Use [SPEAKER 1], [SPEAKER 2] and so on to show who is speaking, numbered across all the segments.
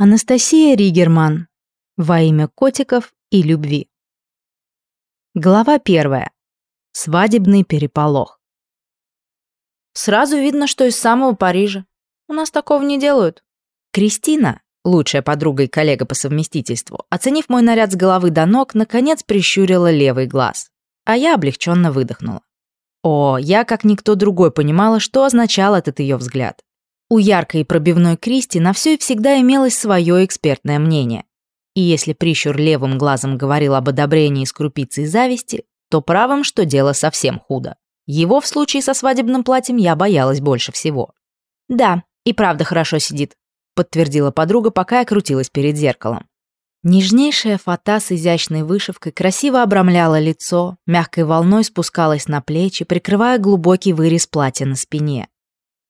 [SPEAKER 1] Анастасия Ригерман. Во имя котиков и любви. Глава первая. Свадебный переполох. Сразу видно, что из самого Парижа. У нас такого не делают. Кристина, лучшая подруга и коллега по совместительству, оценив мой наряд с головы до ног, наконец прищурила левый глаз. А я облегченно выдохнула. О, я, как никто другой, понимала, что означал этот ее взгляд. У яркой и пробивной Кристи на все и всегда имелось свое экспертное мнение. И если прищур левым глазом говорил об одобрении с крупицей зависти, то правым, что дело совсем худо. Его в случае со свадебным платьем я боялась больше всего. «Да, и правда хорошо сидит», — подтвердила подруга, пока я крутилась перед зеркалом. Нежнейшая фата с изящной вышивкой красиво обрамляла лицо, мягкой волной спускалась на плечи, прикрывая глубокий вырез платья на спине.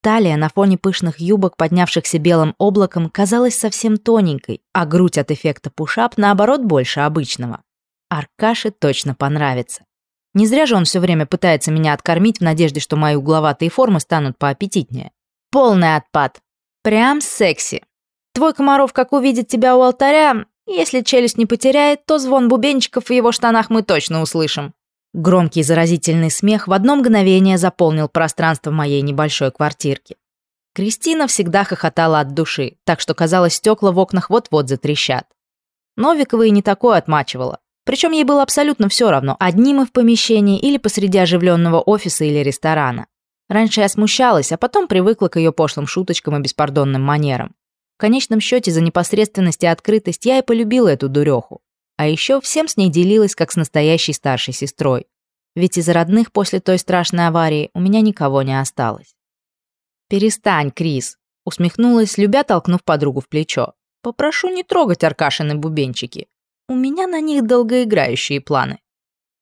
[SPEAKER 1] Талия на фоне пышных юбок, поднявшихся белым облаком, казалась совсем тоненькой, а грудь от эффекта пушап, наоборот, больше обычного. Аркаше точно понравится. Не зря же он все время пытается меня откормить в надежде, что мои угловатые формы станут поаппетитнее. Полный отпад. Прям секси. Твой Комаров, как увидит тебя у алтаря, если челюсть не потеряет, то звон бубенчиков в его штанах мы точно услышим. Громкий заразительный смех в одно мгновение заполнил пространство моей небольшой квартирки. Кристина всегда хохотала от души, так что, казалось, стекла в окнах вот-вот затрещат. Новикова и не такое отмачивала. Причем ей было абсолютно все равно, одни мы в помещении или посреди оживленного офиса или ресторана. Раньше я смущалась, а потом привыкла к ее пошлым шуточкам и беспардонным манерам. В конечном счете за непосредственность и открытость я и полюбила эту дуреху. А еще всем с ней делилась, как с настоящей старшей сестрой. Ведь из родных после той страшной аварии у меня никого не осталось. «Перестань, Крис», — усмехнулась, любя толкнув подругу в плечо. «Попрошу не трогать Аркашины бубенчики. У меня на них долгоиграющие планы.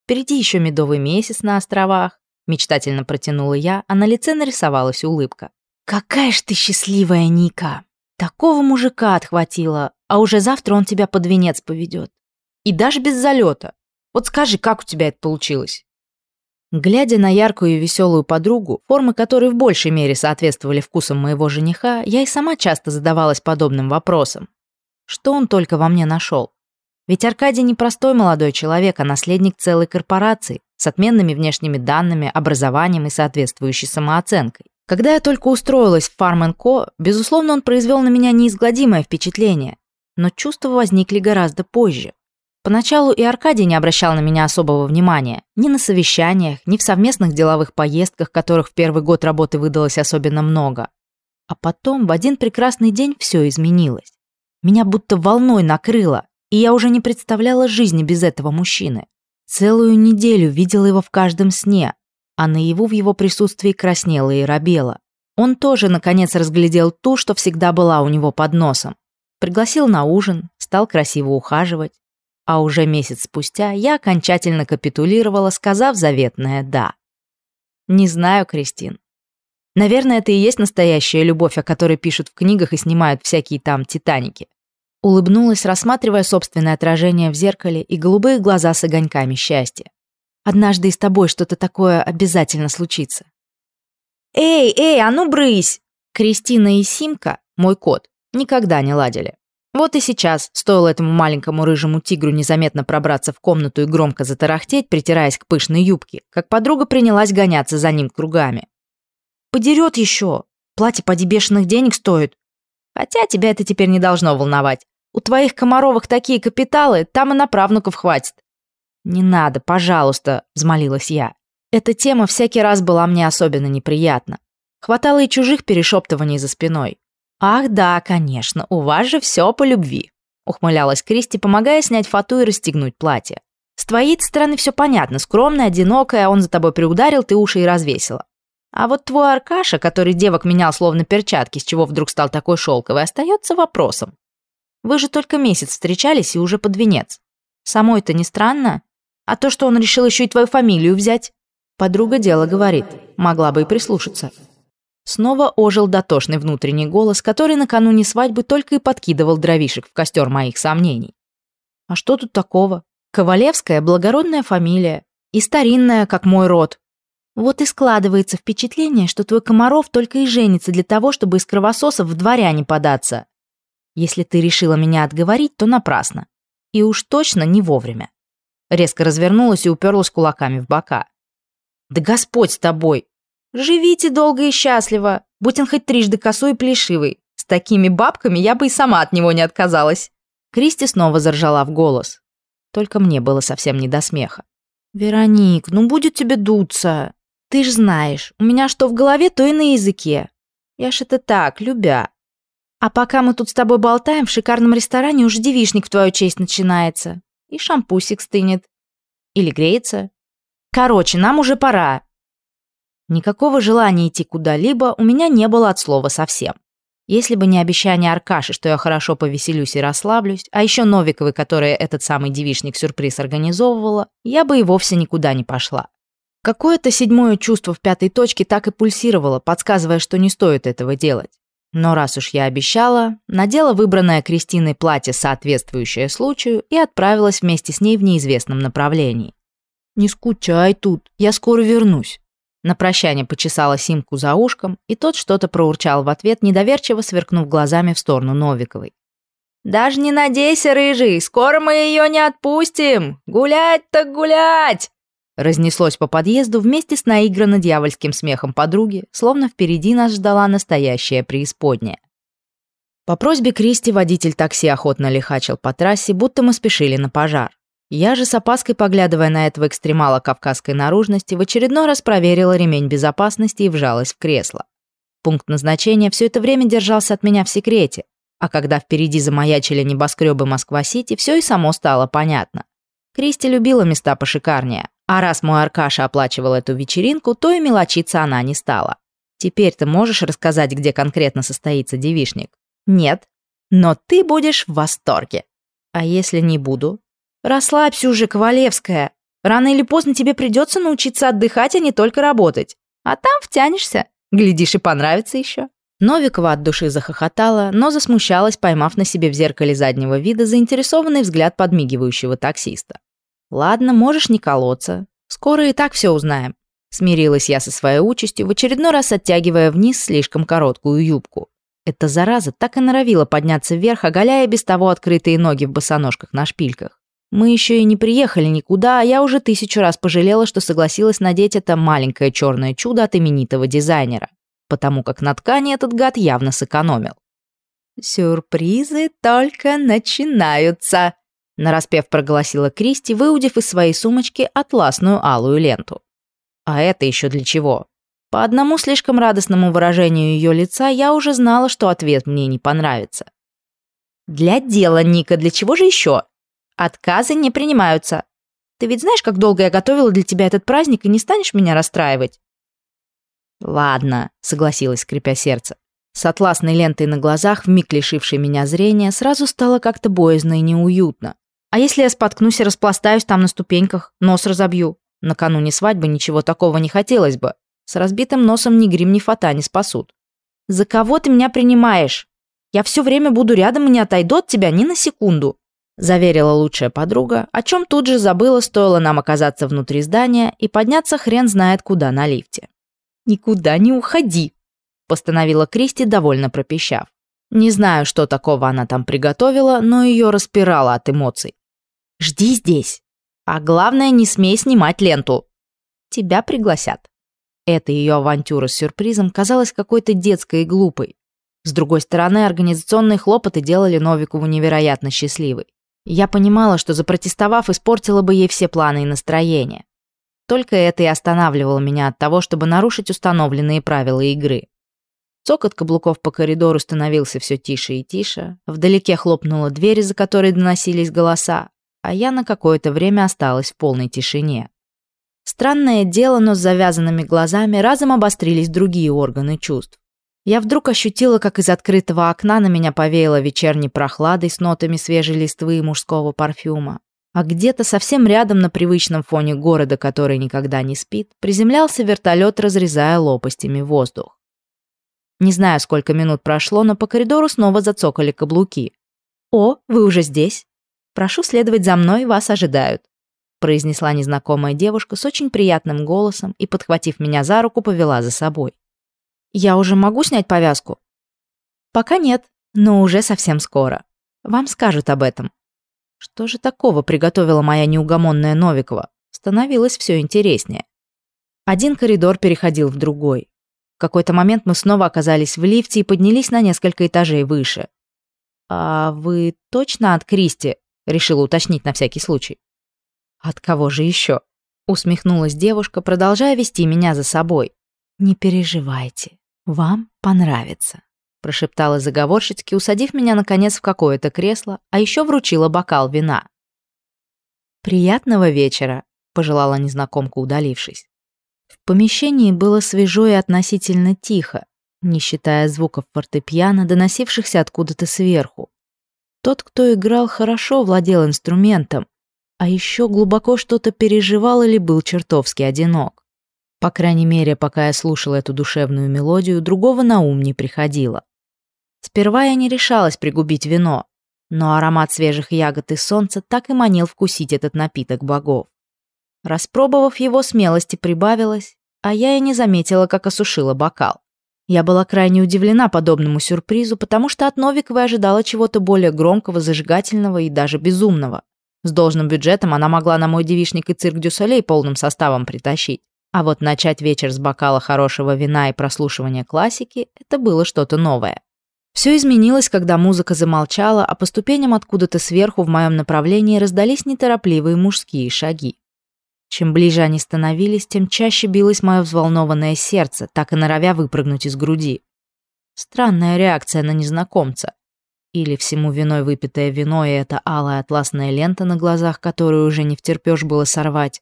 [SPEAKER 1] Впереди еще медовый месяц на островах», — мечтательно протянула я, а на лице нарисовалась улыбка. «Какая ж ты счастливая, Ника! Такого мужика отхватила, а уже завтра он тебя под венец поведет. И даже без залета. Вот скажи, как у тебя это получилось?» Глядя на яркую и веселую подругу, формы которой в большей мере соответствовали вкусам моего жениха, я и сама часто задавалась подобным вопросом. Что он только во мне нашел? Ведь Аркадий не простой молодой человек, а наследник целой корпорации с отменными внешними данными, образованием и соответствующей самооценкой. Когда я только устроилась в Farm Co., безусловно, он произвел на меня неизгладимое впечатление, но чувства возникли гораздо позже. Поначалу и Аркадий не обращал на меня особого внимания. Ни на совещаниях, ни в совместных деловых поездках, которых в первый год работы выдалось особенно много. А потом в один прекрасный день все изменилось. Меня будто волной накрыло, и я уже не представляла жизни без этого мужчины. Целую неделю видела его в каждом сне, а наяву в его присутствии краснела и робела. Он тоже, наконец, разглядел ту, что всегда была у него под носом. Пригласил на ужин, стал красиво ухаживать. А уже месяц спустя я окончательно капитулировала, сказав заветное «да». Не знаю, Кристин. Наверное, это и есть настоящая любовь, о которой пишут в книгах и снимают всякие там «Титаники». Улыбнулась, рассматривая собственное отражение в зеркале и голубые глаза с огоньками счастья. Однажды и с тобой что-то такое обязательно случится. «Эй, эй, а ну брысь!» Кристина и Симка, мой кот, никогда не ладили. Вот и сейчас, стоило этому маленькому рыжему тигру незаметно пробраться в комнату и громко затарахтеть, притираясь к пышной юбке, как подруга принялась гоняться за ним кругами. «Подерет еще! Платье поди бешеных денег стоит!» «Хотя тебя это теперь не должно волновать. У твоих комаровых такие капиталы, там и на правнуков хватит». «Не надо, пожалуйста», — взмолилась я. Эта тема всякий раз была мне особенно неприятна. Хватало и чужих перешептываний за спиной. «Ах да, конечно, у вас же все по любви», — ухмылялась Кристи, помогая снять фату и расстегнуть платье. «С твоей стороны все понятно, скромная, одинокая, он за тобой приударил, ты уши и развесила. А вот твой Аркаша, который девок менял словно перчатки, с чего вдруг стал такой шелковый, остается вопросом. Вы же только месяц встречались и уже под венец. Самой-то не странно? А то, что он решил еще и твою фамилию взять?» Подруга дело говорит, могла бы и прислушаться. Снова ожил дотошный внутренний голос, который накануне свадьбы только и подкидывал дровишек в костер моих сомнений. А что тут такого? Ковалевская – благородная фамилия. И старинная, как мой род. Вот и складывается впечатление, что твой Комаров только и женится для того, чтобы из кровососов в дворяне податься. Если ты решила меня отговорить, то напрасно. И уж точно не вовремя. Резко развернулась и уперлась кулаками в бока. «Да Господь с тобой! Живите долго и счастливо, будь он хоть трижды косой и плешивый. С такими бабками я бы и сама от него не отказалась». Кристи снова заржала в голос. Только мне было совсем не до смеха. «Вероник, ну будет тебе дуться. Ты ж знаешь, у меня что в голове, то и на языке. Я ж это так, любя. А пока мы тут с тобой болтаем, в шикарном ресторане уже девишник в твою честь начинается. И шампусик стынет. Или греется. Короче, нам уже пора. Никакого желания идти куда-либо у меня не было от слова совсем. Если бы не обещание Аркаши, что я хорошо повеселюсь и расслаблюсь, а еще Новиковой, которая этот самый девишник-сюрприз организовывала, я бы и вовсе никуда не пошла. Какое-то седьмое чувство в пятой точке так и пульсировало, подсказывая, что не стоит этого делать. Но раз уж я обещала, надела выбранное Кристиной платье, соответствующее случаю, и отправилась вместе с ней в неизвестном направлении. «Не скучай тут, я скоро вернусь». На прощание почесала Симку за ушком, и тот что-то проурчал в ответ, недоверчиво сверкнув глазами в сторону Новиковой. «Даже не надейся, рыжий, скоро мы ее не отпустим! Гулять так гулять!» Разнеслось по подъезду вместе с наигранно дьявольским смехом подруги, словно впереди нас ждала настоящая преисподняя. По просьбе Кристи водитель такси охотно лихачил по трассе, будто мы спешили на пожар. Я же с опаской, поглядывая на этого экстремала кавказской наружности, в очередной раз проверила ремень безопасности и вжалась в кресло. Пункт назначения все это время держался от меня в секрете, а когда впереди замаячили небоскребы Москва-Сити, все и само стало понятно. Кристи любила места пошикарнее, а раз мой Аркаша оплачивал эту вечеринку, то и мелочиться она не стала. Теперь ты можешь рассказать, где конкретно состоится девишник? Нет. Но ты будешь в восторге. А если не буду? Расслабься уже, Ковалевская. Рано или поздно тебе придется научиться отдыхать, а не только работать. А там втянешься. Глядишь, и понравится еще. Новикова от души захохотала, но засмущалась, поймав на себе в зеркале заднего вида заинтересованный взгляд подмигивающего таксиста. «Ладно, можешь не колоться. Скоро и так все узнаем». Смирилась я со своей участью, в очередной раз оттягивая вниз слишком короткую юбку. Эта зараза так и норовила подняться вверх, оголяя без того открытые ноги в босоножках на шпильках. Мы еще и не приехали никуда, а я уже тысячу раз пожалела, что согласилась надеть это маленькое черное чудо от именитого дизайнера, потому как на ткани этот гад явно сэкономил. «Сюрпризы только начинаются», нараспев проголосила Кристи, выудив из своей сумочки атласную алую ленту. А это еще для чего? По одному слишком радостному выражению ее лица я уже знала, что ответ мне не понравится. «Для дела, Ника, для чего же еще? Отказы не принимаются. Ты ведь знаешь, как долго я готовила для тебя этот праздник и не станешь меня расстраивать?» «Ладно», — согласилась, скрипя сердце. С атласной лентой на глазах, вмиг лишившей меня зрения, сразу стало как-то боязно и неуютно. А если я споткнусь и распластаюсь там на ступеньках, нос разобью? Накануне свадьбы ничего такого не хотелось бы. С разбитым носом ни грим, ни фата не спасут. «За кого ты меня принимаешь? Я все время буду рядом и не отойду от тебя ни на секунду», заверила лучшая подруга, о чем тут же забыла, стоило нам оказаться внутри здания и подняться хрен знает куда на лифте. «Никуда не уходи», постановила Кристи, довольно пропищав. Не знаю, что такого она там приготовила, но ее распирало от эмоций. «Жди здесь. А главное, не смей снимать ленту. Тебя пригласят». Эта ее авантюра с сюрпризом казалась какой-то детской и глупой. С другой стороны, организационные хлопоты делали Новикову невероятно счастливой. Я понимала, что запротестовав, испортила бы ей все планы и настроение. Только это и останавливало меня от того, чтобы нарушить установленные правила игры. Цокот каблуков по коридору становился все тише и тише. Вдалеке хлопнула дверь, за которой доносились голоса, а я на какое-то время осталась в полной тишине. Странное дело, но с завязанными глазами разом обострились другие органы чувств. Я вдруг ощутила, как из открытого окна на меня повеяло вечерней прохладой с нотами свежей листвы и мужского парфюма. А где-то совсем рядом на привычном фоне города, который никогда не спит, приземлялся вертолет, разрезая лопастями воздух. Не знаю, сколько минут прошло, но по коридору снова зацокали каблуки. «О, вы уже здесь? Прошу следовать за мной, вас ожидают», произнесла незнакомая девушка с очень приятным голосом и, подхватив меня за руку, повела за собой. «Я уже могу снять повязку?» «Пока нет. но уже совсем скоро. Вам скажут об этом. Что же такого приготовила моя неугомонная Новикова? Становилось все интереснее. Один коридор переходил в другой. В какой-то момент мы снова оказались в лифте и поднялись на несколько этажей выше. «А вы точно от Кристи?» — решила уточнить на всякий случай. «От кого же еще?» — усмехнулась девушка, продолжая вести меня за собой. «Не переживайте, вам понравится», — прошептала заговорщицки, усадив меня, наконец, в какое-то кресло, а еще вручила бокал вина. «Приятного вечера», — пожелала незнакомка, удалившись. В помещении было свежо и относительно тихо, не считая звуков фортепиано, доносившихся откуда-то сверху. Тот, кто играл, хорошо владел инструментом, а еще глубоко что-то переживал или был чертовски одинок. По крайней мере, пока я слушала эту душевную мелодию, другого на ум не приходило. Сперва я не решалась пригубить вино, но аромат свежих ягод и солнца так и манил вкусить этот напиток богов. Распробовав его, смелости прибавилось, а я и не заметила, как осушила бокал. Я была крайне удивлена подобному сюрпризу, потому что от Новиковой ожидала чего-то более громкого, зажигательного и даже безумного. С должным бюджетом она могла на мой девишник и цирк Дюсалей полным составом притащить. А вот начать вечер с бокала хорошего вина и прослушивания классики – это было что-то новое. Все изменилось, когда музыка замолчала, а по ступеням откуда-то сверху в моем направлении раздались неторопливые мужские шаги. Чем ближе они становились, тем чаще билось мое взволнованное сердце, так и норовя выпрыгнуть из груди. Странная реакция на незнакомца. Или всему виной выпитое вино и эта алая атласная лента на глазах, которую уже не втерпёшь было сорвать.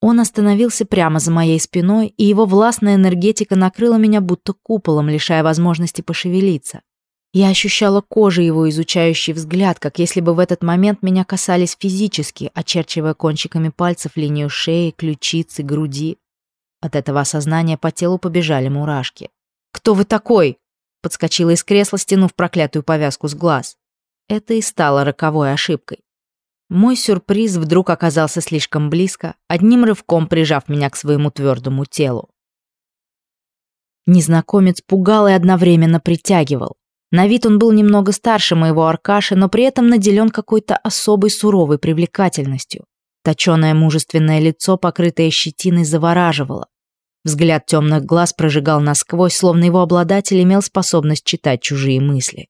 [SPEAKER 1] Он остановился прямо за моей спиной, и его властная энергетика накрыла меня будто куполом, лишая возможности пошевелиться. Я ощущала кожей его изучающий взгляд, как если бы в этот момент меня касались физически, очерчивая кончиками пальцев линию шеи, ключицы, груди. От этого осознания по телу побежали мурашки. «Кто вы такой?» Подскочила из кресла, стянув проклятую повязку с глаз. Это и стало роковой ошибкой. Мой сюрприз вдруг оказался слишком близко, одним рывком прижав меня к своему твердому телу. Незнакомец пугал и одновременно притягивал. На вид он был немного старше моего Аркаши, но при этом наделен какой-то особой суровой привлекательностью. Точёное мужественное лицо, покрытое щетиной, завораживало. Взгляд темных глаз прожигал насквозь, словно его обладатель имел способность читать чужие мысли.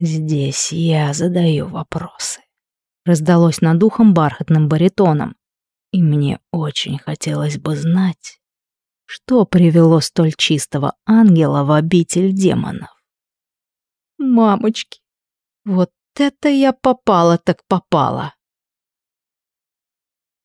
[SPEAKER 1] «Здесь я задаю вопросы», — раздалось над ухом бархатным баритоном. «И мне очень хотелось бы знать, что привело столь чистого ангела в обитель демонов? Мамочки, вот это я попала так попала.